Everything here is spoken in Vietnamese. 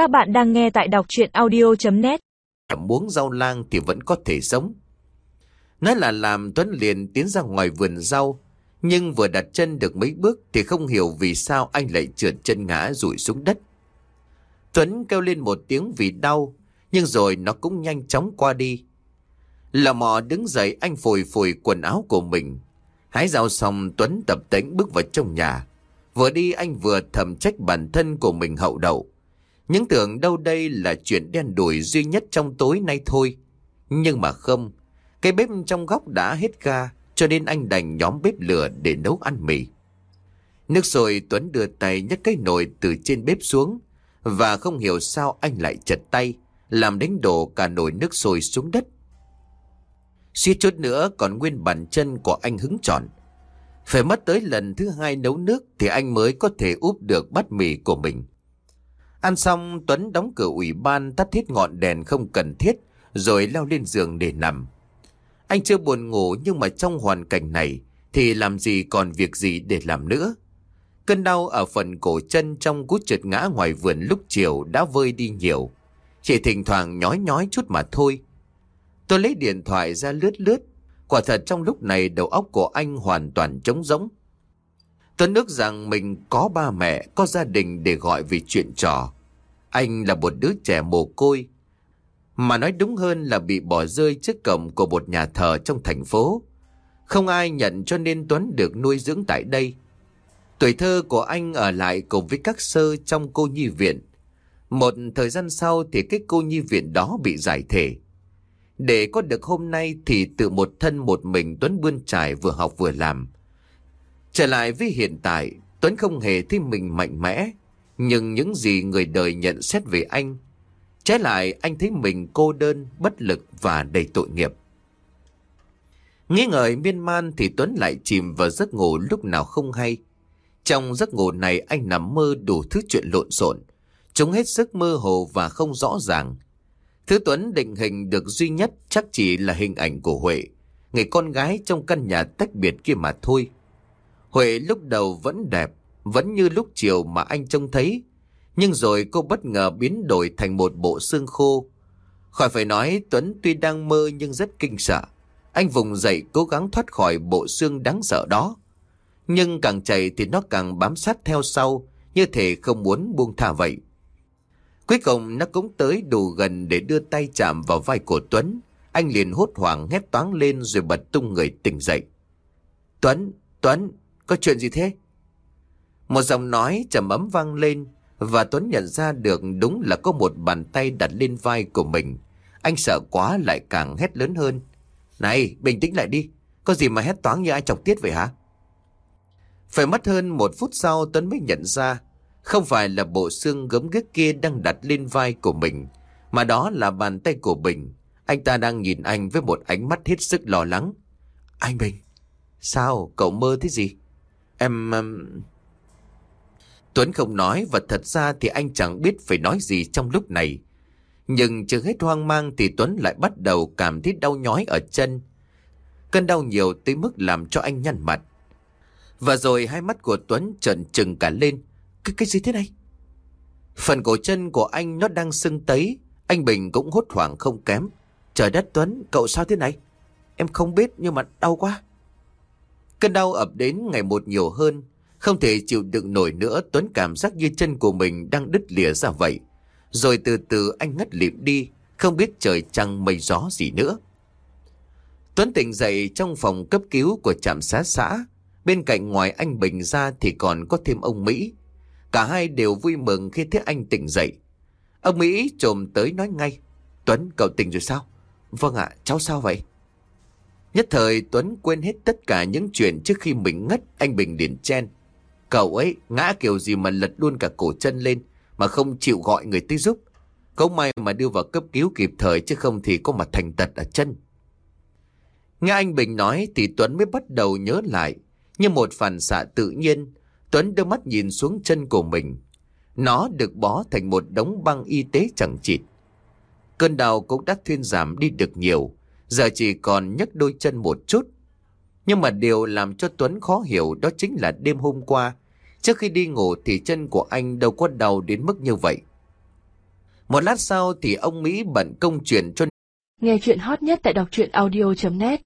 Các bạn đang nghe tại đọc chuyện audio.net muốn rau lang thì vẫn có thể sống. Nói là làm Tuấn liền tiến ra ngoài vườn rau, nhưng vừa đặt chân được mấy bước thì không hiểu vì sao anh lại trượt chân ngã rủi xuống đất. Tuấn kêu lên một tiếng vì đau, nhưng rồi nó cũng nhanh chóng qua đi. Lò mò đứng dậy anh phủi phủi quần áo của mình. Hái rau xong Tuấn tập tễnh bước vào trong nhà. Vừa đi anh vừa thầm trách bản thân của mình hậu đậu. Những tưởng đâu đây là chuyện đen đủi duy nhất trong tối nay thôi. Nhưng mà không, cái bếp trong góc đã hết ga, cho nên anh đành nhóm bếp lửa để nấu ăn mì. Nước sôi Tuấn đưa tay nhấc cái nồi từ trên bếp xuống, và không hiểu sao anh lại chật tay, làm đánh đổ cả nồi nước sôi xuống đất. Suýt chút nữa còn nguyên bàn chân của anh hứng tròn. Phải mất tới lần thứ hai nấu nước thì anh mới có thể úp được bát mì của mình. Ăn xong, Tuấn đóng cửa ủy ban, tắt hết ngọn đèn không cần thiết, rồi leo lên giường để nằm. Anh chưa buồn ngủ, nhưng mà trong hoàn cảnh này thì làm gì còn việc gì để làm nữa. Cơn đau ở phần cổ chân trong cú trượt ngã ngoài vườn lúc chiều đã vơi đi nhiều. Chỉ thỉnh thoảng nhói nhói chút mà thôi. Tôi lấy điện thoại ra lướt lướt. Quả thật trong lúc này đầu óc của anh hoàn toàn trống rỗng. Tuấn ước rằng mình có ba mẹ, có gia đình để gọi vì chuyện trò. Anh là một đứa trẻ mồ côi. Mà nói đúng hơn là bị bỏ rơi trước cổng của một nhà thờ trong thành phố. Không ai nhận cho nên Tuấn được nuôi dưỡng tại đây. Tuổi thơ của anh ở lại cùng với các sơ trong cô nhi viện. Một thời gian sau thì cái cô nhi viện đó bị giải thể. Để có được hôm nay thì tự một thân một mình Tuấn bươn trải vừa học vừa làm. Trở lại với hiện tại, Tuấn không hề thấy mình mạnh mẽ, nhưng những gì người đời nhận xét về anh, trái lại anh thấy mình cô đơn, bất lực và đầy tội nghiệp. Nghĩ ngợi miên man thì Tuấn lại chìm vào giấc ngủ lúc nào không hay. Trong giấc ngủ này anh nằm mơ đủ thứ chuyện lộn xộn, chúng hết sức mơ hồ và không rõ ràng. Thứ Tuấn định hình được duy nhất chắc chỉ là hình ảnh của Huệ, người con gái trong căn nhà tách biệt kia mà thôi. Huệ lúc đầu vẫn đẹp, vẫn như lúc chiều mà anh trông thấy. Nhưng rồi cô bất ngờ biến đổi thành một bộ xương khô. Khỏi phải nói Tuấn tuy đang mơ nhưng rất kinh sợ. Anh vùng dậy cố gắng thoát khỏi bộ xương đáng sợ đó. Nhưng càng chạy thì nó càng bám sát theo sau, như thể không muốn buông thả vậy. Cuối cùng nó cũng tới đủ gần để đưa tay chạm vào vai của Tuấn. Anh liền hốt hoảng hét toáng lên rồi bật tung người tỉnh dậy. Tuấn, Tuấn, có chuyện gì thế? Một giọng nói trầm ấm vang lên và Tuấn nhận ra được đúng là có một bàn tay đặt lên vai của mình. Anh sợ quá lại càng hét lớn hơn. Này, bình tĩnh lại đi. Có gì mà hét toáng như ai chọc tiết vậy hả? Phải mất hơn một phút sau Tuấn mới nhận ra không phải là bộ xương gấm ghiếc kia đang đặt lên vai của mình mà đó là bàn tay của Bình. Anh ta đang nhìn anh với một ánh mắt hết sức lo lắng. Anh Bình, sao? Cậu mơ thế gì? Em... Tuấn không nói và thật ra thì anh chẳng biết phải nói gì trong lúc này. Nhưng chưa hết hoang mang thì Tuấn lại bắt đầu cảm thấy đau nhói ở chân. Cơn đau nhiều tới mức làm cho anh nhăn mặt. Và rồi hai mắt của Tuấn trợn trừng cả lên. Cái, cái gì thế này? Phần cổ chân của anh nó đang sưng tấy. Anh Bình cũng hốt hoảng không kém. Trời đất Tuấn, cậu sao thế này? Em không biết nhưng mà đau quá. Cơn đau ập đến ngày một nhiều hơn. Không thể chịu đựng nổi nữa Tuấn cảm giác như chân của mình đang đứt lìa ra vậy. Rồi từ từ anh ngất lịm đi, không biết trời trăng mây gió gì nữa. Tuấn tỉnh dậy trong phòng cấp cứu của trạm xá xã. Bên cạnh ngoài anh Bình ra thì còn có thêm ông Mỹ. Cả hai đều vui mừng khi thấy anh tỉnh dậy. Ông Mỹ trồm tới nói ngay. Tuấn, cậu tỉnh rồi sao? Vâng ạ, cháu sao vậy? Nhất thời Tuấn quên hết tất cả những chuyện trước khi mình ngất, anh Bình điền chen. Cậu ấy ngã kiểu gì mà lật luôn cả cổ chân lên, mà không chịu gọi người tới giúp. Có may mà đưa vào cấp cứu kịp thời chứ không thì có mặt thành tật ở chân. Nghe anh Bình nói thì Tuấn mới bắt đầu nhớ lại. Như một phản xạ tự nhiên, Tuấn đưa mắt nhìn xuống chân của mình. Nó được bó thành một đống băng y tế chẳng chịt. Cơn đau cũng đã thuyên giảm đi được nhiều, giờ chỉ còn nhấc đôi chân một chút. Nhưng mà điều làm cho Tuấn khó hiểu đó chính là đêm hôm qua, trước khi đi ngủ thì chân của anh đâu có đau đến mức như vậy. Một lát sau thì ông Mỹ bận công chuyện cho Nghe chuyện hot nhất tại đọc truyện audio.net